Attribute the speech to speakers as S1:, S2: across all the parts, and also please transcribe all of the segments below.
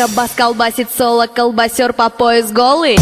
S1: Бочка бас колбасит соло, колбасер по пояс голый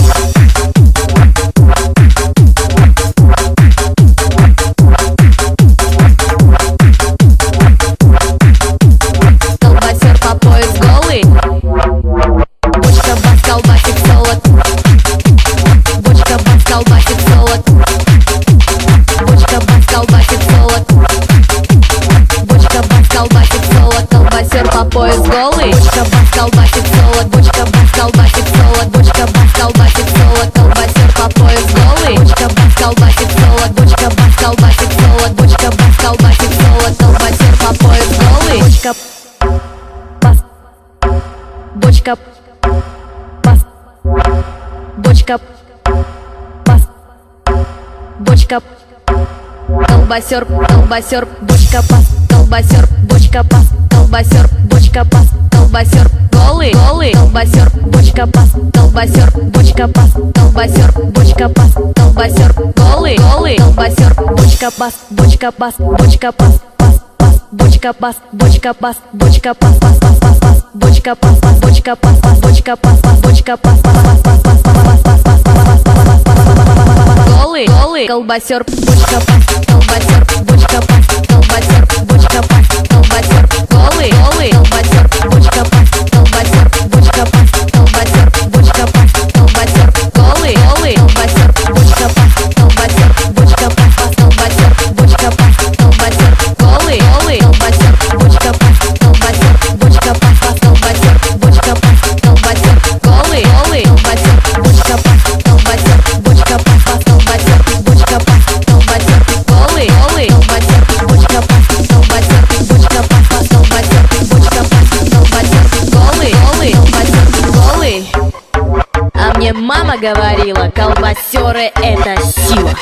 S1: Колбасер по пояс голый Бочка бас колбасит соло Бочка бас колбасит соло Бочка бас колбасит соло Колбасер по пояс голый. Бочка бас колбасит соло Бочка бас колбасит соло Бочка бас колбасит соло Колбасер по пояс голый. Бочка бас Бочка бас Бочка бас Бочка. Колбасер, колбасер, бочка пас, колбасер, бочка пас, колбасер, бочка пас, колбасер, голый, голый, колбасер, бочка пас, колбасер, бочка пас, колбасер, бочка пас, колбасер, голый, голый, колбасер, бочка пас, бочка пас, бочка пас, пас, пас, бочка пас, бочка пас, бочка пас, пас, пас, пас, пас, бочка пас, пас, бочка пас, пас, бочка пас, пас, бочка пас, пас, пас, пас, пас, пас, пас, пас, пас, пас, пас, голый, голый, колбасер, бочка пас, колбасер, бочка пас, колбасер, бочка пас, мне мама говорила, колбасеры это сила.